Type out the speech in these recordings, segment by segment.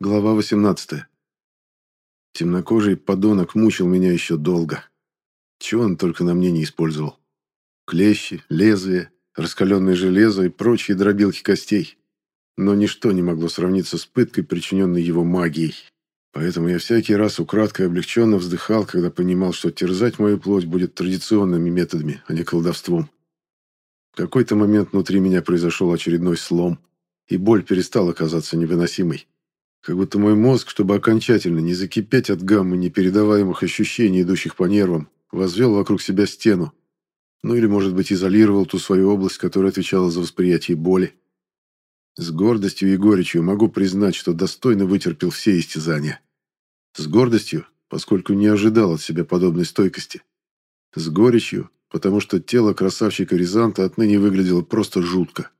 Глава 18. Темнокожий подонок мучил меня еще долго. Чего он только на мне не использовал. Клещи, лезвия, раскаленное железо и прочие дробилки костей. Но ничто не могло сравниться с пыткой, причиненной его магией. Поэтому я всякий раз украдкой облегченно вздыхал, когда понимал, что терзать мою плоть будет традиционными методами, а не колдовством. В какой-то момент внутри меня произошел очередной слом, и боль перестала казаться невыносимой. Как будто мой мозг, чтобы окончательно не закипеть от гаммы непередаваемых ощущений, идущих по нервам, возвел вокруг себя стену. Ну или, может быть, изолировал ту свою область, которая отвечала за восприятие боли. С гордостью и горечью могу признать, что достойно вытерпел все истязания. С гордостью, поскольку не ожидал от себя подобной стойкости. С горечью, потому что тело красавчика Рязанта отныне выглядело просто жутко.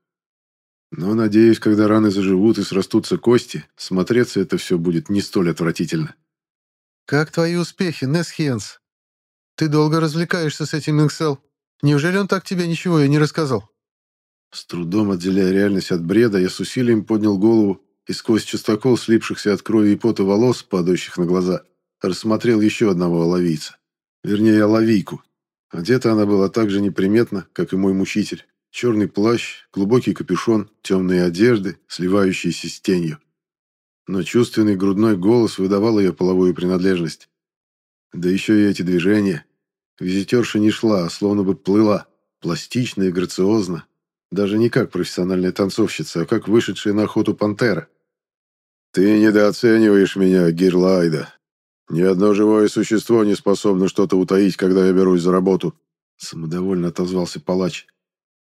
Но, надеюсь, когда раны заживут и срастутся кости, смотреться это все будет не столь отвратительно. «Как твои успехи, Несхиенс? Ты долго развлекаешься с этим Инксел. Неужели он так тебе ничего и не рассказал?» С трудом отделяя реальность от бреда, я с усилием поднял голову и сквозь частокол слипшихся от крови и пота волос, падающих на глаза, рассмотрел еще одного оловийца. Вернее, оловийку. Одета она была так же неприметно, как и мой мучитель. Черный плащ, глубокий капюшон, темные одежды, сливающиеся с тенью. Но чувственный грудной голос выдавал ее половую принадлежность. Да еще и эти движения. Визитерша не шла, а словно бы плыла, пластично и грациозно. Даже не как профессиональная танцовщица, а как вышедшая на охоту пантера. «Ты недооцениваешь меня, Гирлайда. Ни одно живое существо не способно что-то утаить, когда я берусь за работу», самодовольно отозвался палач.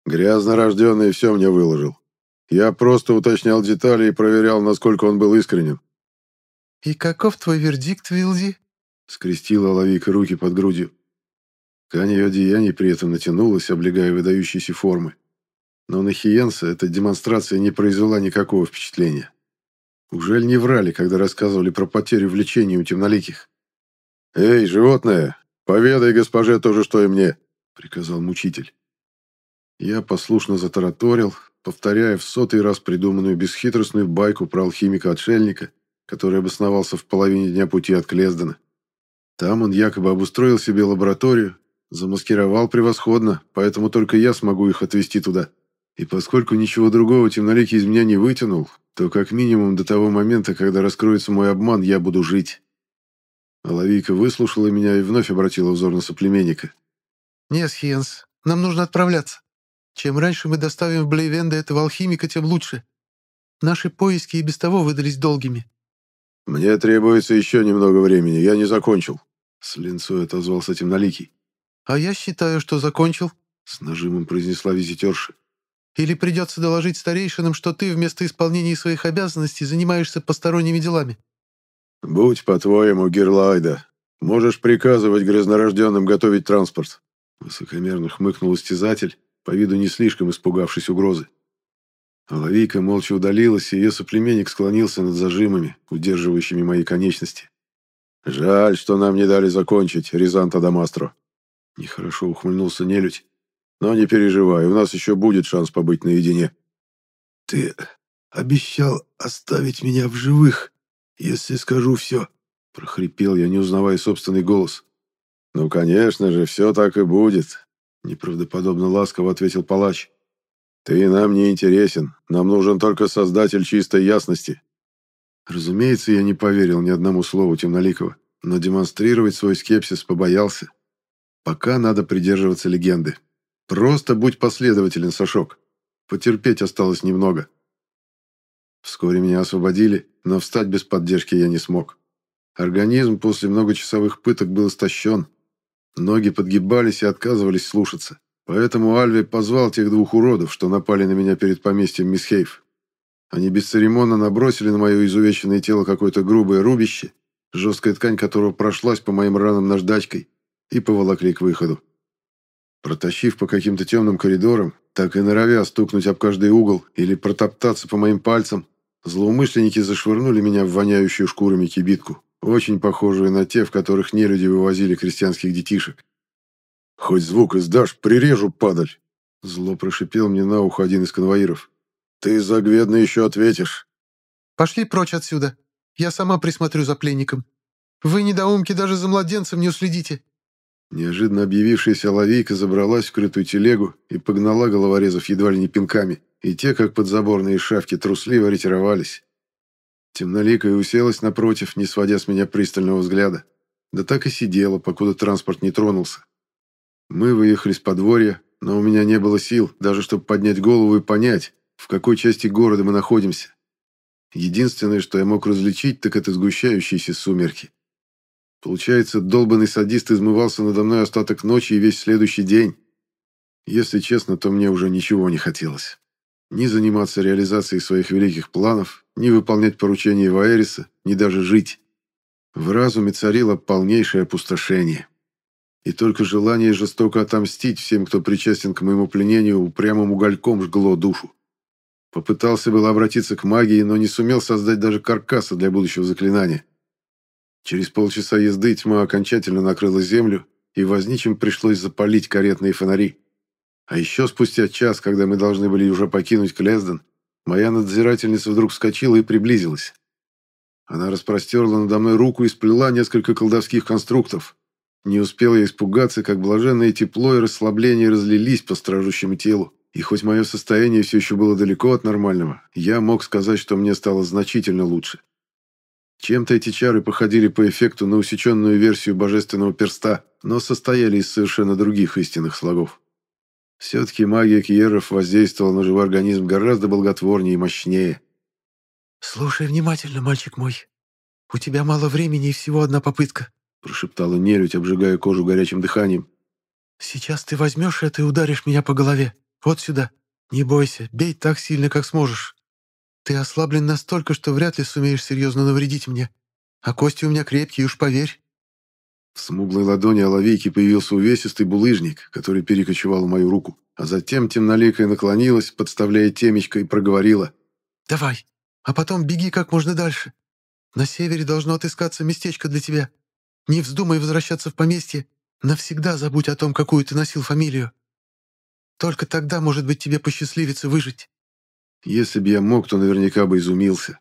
Грязно рожденный все мне выложил. Я просто уточнял детали и проверял, насколько он был искренен. «И каков твой вердикт, Вилди?» скрестила Лавика руки под грудью. Ткань ее одеяний при этом натянулась, облегая выдающиеся формы. Но на Хиенса эта демонстрация не произвела никакого впечатления. Ужель не врали, когда рассказывали про потерю влечения у темноликих? «Эй, животное, поведай госпоже то же, что и мне», — приказал мучитель. Я послушно затараторил, повторяя в сотый раз придуманную бесхитростную байку про алхимика-отшельника, который обосновался в половине дня пути от Клездена. Там он якобы обустроил себе лабораторию, замаскировал превосходно, поэтому только я смогу их отвезти туда. И поскольку ничего другого темноликий из меня не вытянул, то как минимум до того момента, когда раскроется мой обман, я буду жить. Алавийка выслушала меня и вновь обратила взор на соплеменника. «Нет, Хиенс, нам нужно отправляться. Чем раньше мы доставим в Блейвенда этого алхимика, тем лучше. Наши поиски и без того выдались долгими». «Мне требуется еще немного времени, я не закончил», — с линцой отозвался темноликий. «А я считаю, что закончил», — с нажимом произнесла визитерша. «Или придется доложить старейшинам, что ты вместо исполнения своих обязанностей занимаешься посторонними делами». «Будь по-твоему, Герлайда. Можешь приказывать грязнорожденным готовить транспорт», — высокомерно хмыкнул истязатель, по виду не слишком испугавшись угрозы. Лавийка молча удалилась, и ее соплеменник склонился над зажимами, удерживающими мои конечности. «Жаль, что нам не дали закончить, Рязанта Дамастро». Нехорошо ухмыльнулся нелюдь. «Но не переживай, у нас еще будет шанс побыть наедине». «Ты обещал оставить меня в живых, если скажу все», — прохрипел я, не узнавая собственный голос. «Ну, конечно же, все так и будет. Неправдоподобно ласково ответил палач. «Ты нам не интересен. Нам нужен только создатель чистой ясности». Разумеется, я не поверил ни одному слову Темноликова, но демонстрировать свой скепсис побоялся. Пока надо придерживаться легенды. Просто будь последователен, Сашок. Потерпеть осталось немного. Вскоре меня освободили, но встать без поддержки я не смог. Организм после многочасовых пыток был истощен, Ноги подгибались и отказывались слушаться. Поэтому Альви позвал тех двух уродов, что напали на меня перед поместьем мисс Хейв. Они бесцеремонно набросили на мое изувеченное тело какое-то грубое рубище, жесткая ткань которого прошлась по моим ранам наждачкой, и поволокли к выходу. Протащив по каким-то темным коридорам, так и норовя стукнуть об каждый угол или протоптаться по моим пальцам, злоумышленники зашвырнули меня в воняющую шкурами кибитку очень похожую на те, в которых нелюди вывозили крестьянских детишек. «Хоть звук издашь, прирежу, падаль!» Зло прошипел мне на ухо один из конвоиров. «Ты загведно еще ответишь!» «Пошли прочь отсюда!» Я сама присмотрю за пленником. Вы, недоумки, даже за младенцем не уследите». Неожиданно объявившаяся лавейка забралась в крытую телегу и погнала головорезов едва ли не пинками, и те, как подзаборные шавки, трусливо ретировались. Темноликая уселась напротив, не сводя с меня пристального взгляда. Да так и сидела, покуда транспорт не тронулся. Мы выехали с подворья, но у меня не было сил, даже чтобы поднять голову и понять, в какой части города мы находимся. Единственное, что я мог различить, так это сгущающиеся сумерки. Получается, долбанный садист измывался надо мной остаток ночи и весь следующий день. Если честно, то мне уже ничего не хотелось. Ни заниматься реализацией своих великих планов, ни выполнять поручения Ваэриса, ни даже жить. В разуме царило полнейшее опустошение. И только желание жестоко отомстить всем, кто причастен к моему пленению, упрямым угольком жгло душу. Попытался было обратиться к магии, но не сумел создать даже каркаса для будущего заклинания. Через полчаса езды тьма окончательно накрыла землю, и возничим пришлось запалить каретные фонари. А еще спустя час, когда мы должны были уже покинуть Клезден, моя надзирательница вдруг вскочила и приблизилась. Она распростерла надо мной руку и сплела несколько колдовских конструктов. Не успел я испугаться, как блаженное тепло и расслабление разлились по стражущему телу. И хоть мое состояние все еще было далеко от нормального, я мог сказать, что мне стало значительно лучше. Чем-то эти чары походили по эффекту на усеченную версию божественного перста, но состояли из совершенно других истинных слогов. Все-таки магия Кьеров воздействовала на живой организм гораздо благотворнее и мощнее. «Слушай внимательно, мальчик мой. У тебя мало времени и всего одна попытка», прошептала нелюдь, обжигая кожу горячим дыханием. «Сейчас ты возьмешь это и ударишь меня по голове. Вот сюда. Не бойся, бей так сильно, как сможешь. Ты ослаблен настолько, что вряд ли сумеешь серьезно навредить мне. А кости у меня крепкие, уж поверь». В смуглой ладони Оловейки появился увесистый булыжник, который перекочевал в мою руку, а затем темноликая наклонилась, подставляя темечко, и проговорила. «Давай, а потом беги как можно дальше. На севере должно отыскаться местечко для тебя. Не вздумай возвращаться в поместье. Навсегда забудь о том, какую ты носил фамилию. Только тогда, может быть, тебе посчастливится выжить». Если бы я мог, то наверняка бы изумился.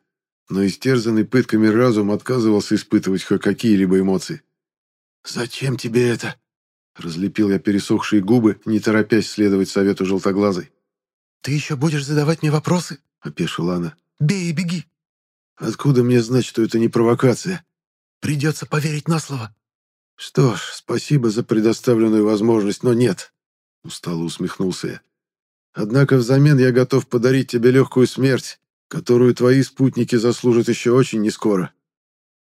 Но истерзанный пытками разум отказывался испытывать хоть какие-либо эмоции. «Зачем тебе это?» Разлепил я пересохшие губы, не торопясь следовать совету желтоглазой. «Ты еще будешь задавать мне вопросы?» — опешила она. «Бей и беги!» «Откуда мне знать, что это не провокация?» «Придется поверить на слово». «Что ж, спасибо за предоставленную возможность, но нет», — устало усмехнулся я. «Однако взамен я готов подарить тебе легкую смерть, которую твои спутники заслужат еще очень нескоро».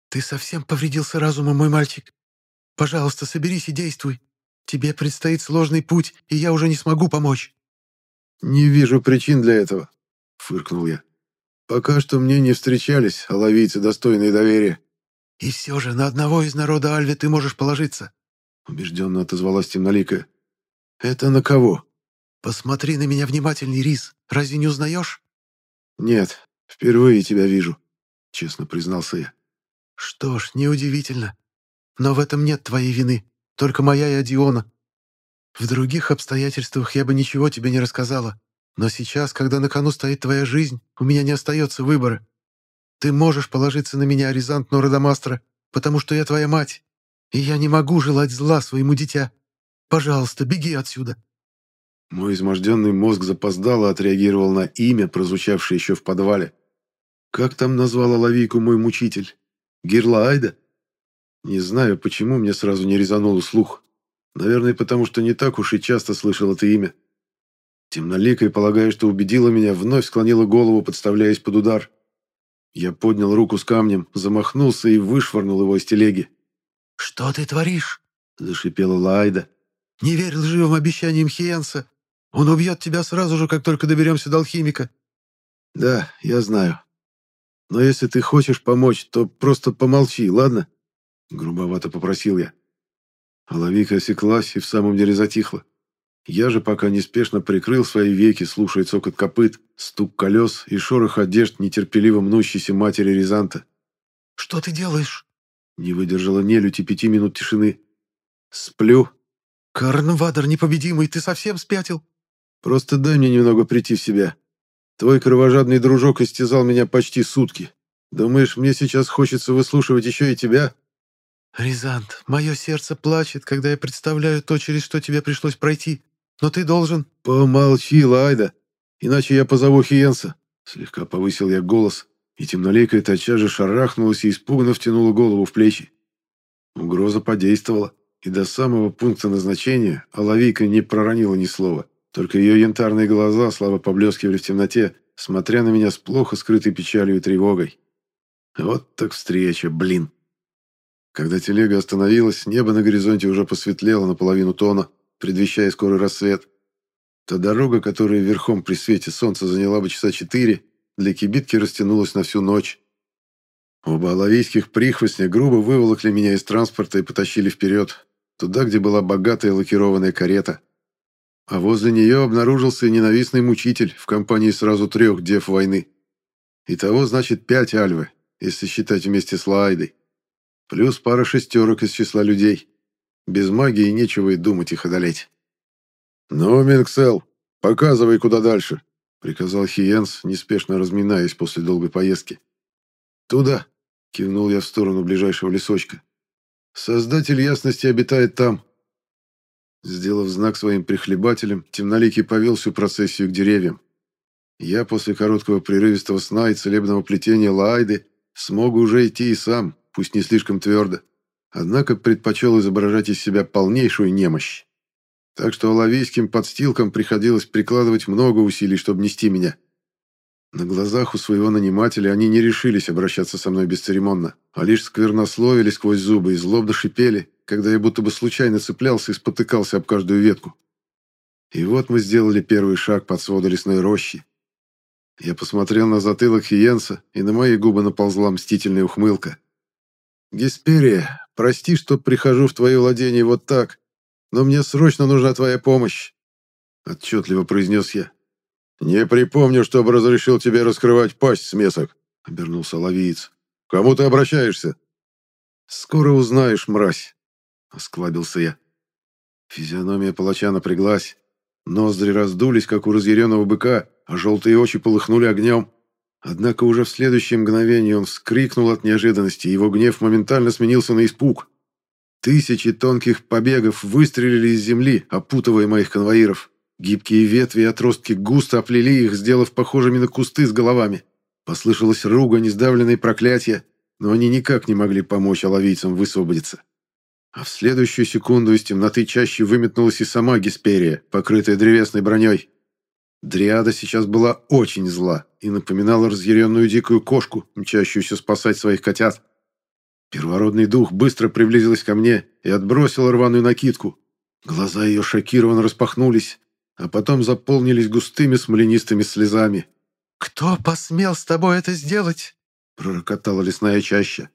«Ты совсем повредился разумом, мой мальчик. Пожалуйста, соберись и действуй. Тебе предстоит сложный путь, и я уже не смогу помочь». «Не вижу причин для этого», — фыркнул я. «Пока что мне не встречались оловийцы, достойные доверия». «И все же на одного из народа Альвы ты можешь положиться», — убежденно отозвалась темноликая. «Это на кого?» «Посмотри на меня внимательней, Рис. Разве не узнаешь?» «Нет, впервые тебя вижу», — честно признался я. «Что ж, неудивительно. Но в этом нет твоей вины, только моя и Адиона. В других обстоятельствах я бы ничего тебе не рассказала. Но сейчас, когда на кону стоит твоя жизнь, у меня не остается выбора. Ты можешь положиться на меня, Аризант Нородомастра, потому что я твоя мать, и я не могу желать зла своему дитя. Пожалуйста, беги отсюда». Мой изможденный мозг запоздало отреагировал на имя, прозвучавшее еще в подвале. Как там назвала лавийку мой мучитель? Гирлаайда? Не знаю, почему мне сразу не резануло слух. Наверное, потому что не так уж и часто слышал это имя. Темноликая, полагая, что убедила меня, вновь склонила голову, подставляясь под удар. Я поднял руку с камнем, замахнулся и вышвырнул его из телеги. «Что ты творишь?» – зашипела Лайда. «Не верь лживым обещаниям Хиенса. Он убьет тебя сразу же, как только доберемся до алхимика». «Да, я знаю. Но если ты хочешь помочь, то просто помолчи, ладно?» Грубовато попросил я. Оловика осеклась и в самом деле затихла. Я же пока неспешно прикрыл свои веки, слушая цокот копыт, стук колес и шорох одежд нетерпеливо мнущейся матери Рязанта. «Что ты делаешь?» Не выдержала нелюдь и пяти минут тишины. «Сплю». «Карнвадер непобедимый, ты совсем спятил?» «Просто дай мне немного прийти в себя. Твой кровожадный дружок истязал меня почти сутки. Думаешь, мне сейчас хочется выслушивать еще и тебя?» «Рязант, мое сердце плачет, когда я представляю то, через что тебе пришлось пройти. Но ты должен...» «Помолчи, Лайда, иначе я позову Хиенса». Слегка повысил я голос, и темнолейкая тотчас же шарахнулась и испуганно втянула голову в плечи. Угроза подействовала, и до самого пункта назначения Алавийка не проронила ни слова. Только ее янтарные глаза слабо поблескивали в темноте, смотря на меня с плохо скрытой печалью и тревогой. Вот так встреча, блин. Когда телега остановилась, небо на горизонте уже посветлело наполовину тона, предвещая скорый рассвет. Та дорога, которая верхом при свете солнца заняла бы часа четыре, для кибитки растянулась на всю ночь. Оба алавийских прихвостня грубо выволокли меня из транспорта и потащили вперед, туда, где была богатая лакированная карета. А возле нее обнаружился ненавистный мучитель в компании сразу трех дев войны. Итого, значит, пять альвы, если считать вместе с Лайдой. Плюс пара шестерок из числа людей. Без магии нечего и думать их одолеть. «Ну, Минксел, показывай, куда дальше», — приказал Хиенс, неспешно разминаясь после долгой поездки. «Туда», — кивнул я в сторону ближайшего лесочка. «Создатель ясности обитает там». Сделав знак своим прихлебателям, темноликий повел всю процессию к деревьям. Я после короткого прерывистого сна и целебного плетения Лаайды смог уже идти и сам, пусть не слишком твердо, однако предпочел изображать из себя полнейшую немощь. Так что оловийским подстилкам приходилось прикладывать много усилий, чтобы нести меня. На глазах у своего нанимателя они не решились обращаться со мной бесцеремонно, а лишь сквернословили сквозь зубы и злобно шипели, когда я будто бы случайно цеплялся и спотыкался об каждую ветку. И вот мы сделали первый шаг под своды лесной рощи. Я посмотрел на затылок Хиенса, и на мои губы наползла мстительная ухмылка. «Гесперия, прости, что прихожу в твое владение вот так, но мне срочно нужна твоя помощь», — отчетливо произнес я. «Не припомню, чтобы разрешил тебе раскрывать пасть, смесок», — обернулся лавиец. «Кому ты обращаешься?» «Скоро узнаешь, мразь», — осклабился я. Физиономия палача напряглась. Ноздри раздулись, как у разъяренного быка, а желтые очи полыхнули огнем. Однако уже в следующее мгновение он вскрикнул от неожиданности, и его гнев моментально сменился на испуг. Тысячи тонких побегов выстрелили из земли, опутывая моих конвоиров. Гибкие ветви и отростки густо оплели их, сделав похожими на кусты с головами. Послышалась ругань, издавленные проклятия, но они никак не могли помочь оловийцам высвободиться. А в следующую секунду из темноты чаще выметнулась и сама Гесперия, покрытая древесной броней. Дриада сейчас была очень зла и напоминала разъяренную дикую кошку, мчащуюся спасать своих котят. Первородный дух быстро приблизилась ко мне и отбросила рваную накидку. Глаза ее шокированно распахнулись, а потом заполнились густыми смоленистыми слезами. «Кто посмел с тобой это сделать?» — пророкотала лесная чаща.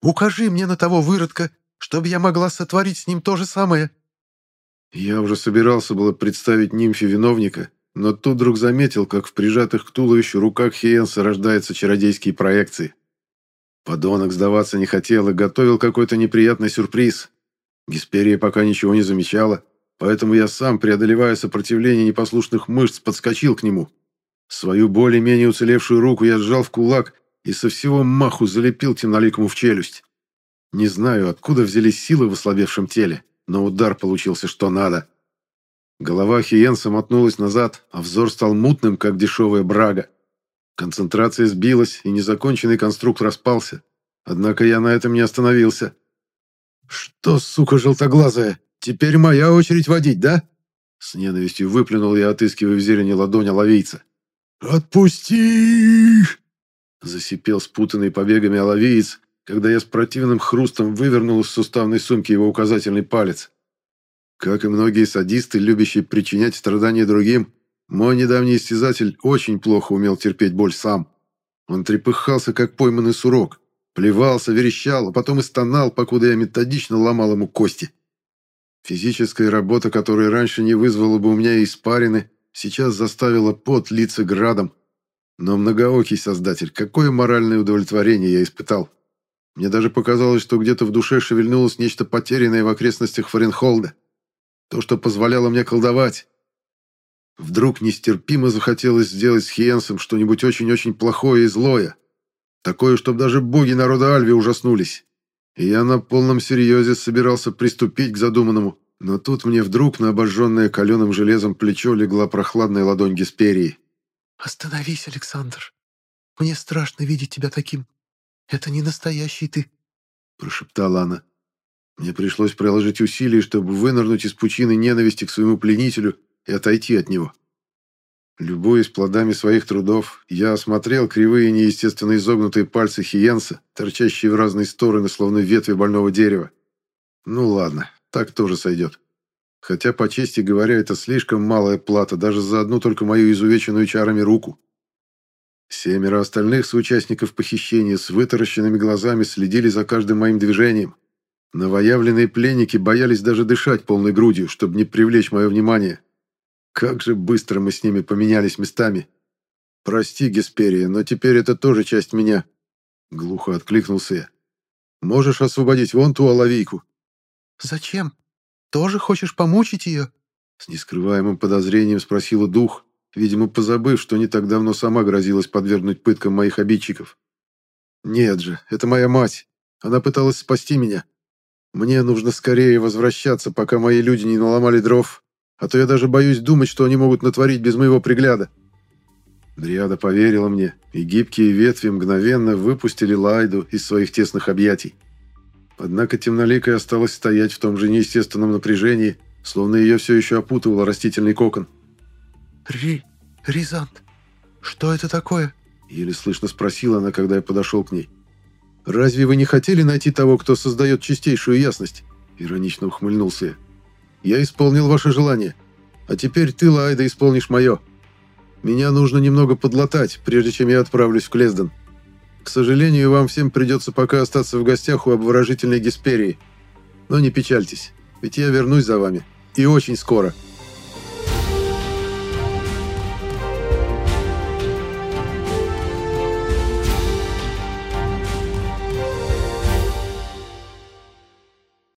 «Укажи мне на того выродка, чтобы я могла сотворить с ним то же самое». Я уже собирался было представить нимфе виновника, но тут вдруг заметил, как в прижатых к туловищу руках Хиенса рождаются чародейские проекции. Подонок сдаваться не хотел и готовил какой-то неприятный сюрприз. Гесперия пока ничего не замечала, поэтому я сам, преодолевая сопротивление непослушных мышц, подскочил к нему. Свою более-менее уцелевшую руку я сжал в кулак и со всего маху залепил темноликому в челюсть. Не знаю, откуда взялись силы в ослабевшем теле, но удар получился что надо. Голова Хиенса мотнулась назад, а взор стал мутным, как дешевая брага. Концентрация сбилась, и незаконченный конструкт распался. Однако я на этом не остановился. «Что, сука желтоглазая, теперь моя очередь водить, да?» С ненавистью выплюнул я, отыскивая в зелени ладонь оловийца. «Отпусти!» Засипел спутанный побегами оловиец, когда я с противным хрустом вывернул из суставной сумки его указательный палец. Как и многие садисты, любящие причинять страдания другим, мой недавний истязатель очень плохо умел терпеть боль сам. Он трепыхался, как пойманный сурок, плевался, верещал, а потом и стонал, покуда я методично ломал ему кости. Физическая работа, которая раньше не вызвала бы у меня испарины, сейчас заставила пот литься градом. Но многоокий создатель, какое моральное удовлетворение я испытал. Мне даже показалось, что где-то в душе шевельнулось нечто потерянное в окрестностях Фаренхолда. То, что позволяло мне колдовать. Вдруг нестерпимо захотелось сделать с Хиенсом что-нибудь очень-очень плохое и злое. Такое, чтобы даже боги народа Альви ужаснулись. И я на полном серьезе собирался приступить к задуманному, но тут мне вдруг на обожженное каленым железом плечо легла прохладная ладонь Гесперии. «Остановись, Александр. Мне страшно видеть тебя таким. Это не настоящий ты», — прошептала она. Мне пришлось приложить усилия, чтобы вынырнуть из пучины ненависти к своему пленителю и отойти от него. Любуясь плодами своих трудов, я осмотрел кривые неестественно изогнутые пальцы Хиенса, торчащие в разные стороны, словно ветви больного дерева. Ну ладно, так тоже сойдет. Хотя, по чести говоря, это слишком малая плата даже за одну только мою изувеченную чарами руку. Семеро остальных соучастников похищения с вытаращенными глазами следили за каждым моим движением. Новоявленные пленники боялись даже дышать полной грудью, чтобы не привлечь мое внимание. Как же быстро мы с ними поменялись местами. Прости, Гесперия, но теперь это тоже часть меня. Глухо откликнулся я. Можешь освободить вон ту оловейку? Зачем? Тоже хочешь помучить ее? С нескрываемым подозрением спросила дух, видимо, позабыв, что не так давно сама грозилась подвергнуть пыткам моих обидчиков. Нет же, это моя мать. Она пыталась спасти меня. Мне нужно скорее возвращаться, пока мои люди не наломали дров а то я даже боюсь думать, что они могут натворить без моего пригляда». Дриада поверила мне, и гибкие ветви мгновенно выпустили Лайду из своих тесных объятий. Однако темноликая осталась стоять в том же неестественном напряжении, словно ее все еще опутывал растительный кокон. «Ри... Ризант, что это такое?» Еле слышно спросила она, когда я подошел к ней. «Разве вы не хотели найти того, кто создает чистейшую ясность?» Иронично ухмыльнулся я. Я исполнил ваше желание. А теперь ты, Лайда, исполнишь мое. Меня нужно немного подлатать, прежде чем я отправлюсь в Клезден. К сожалению, вам всем придется пока остаться в гостях у обворожительной Гесперии. Но не печальтесь, ведь я вернусь за вами. И очень скоро».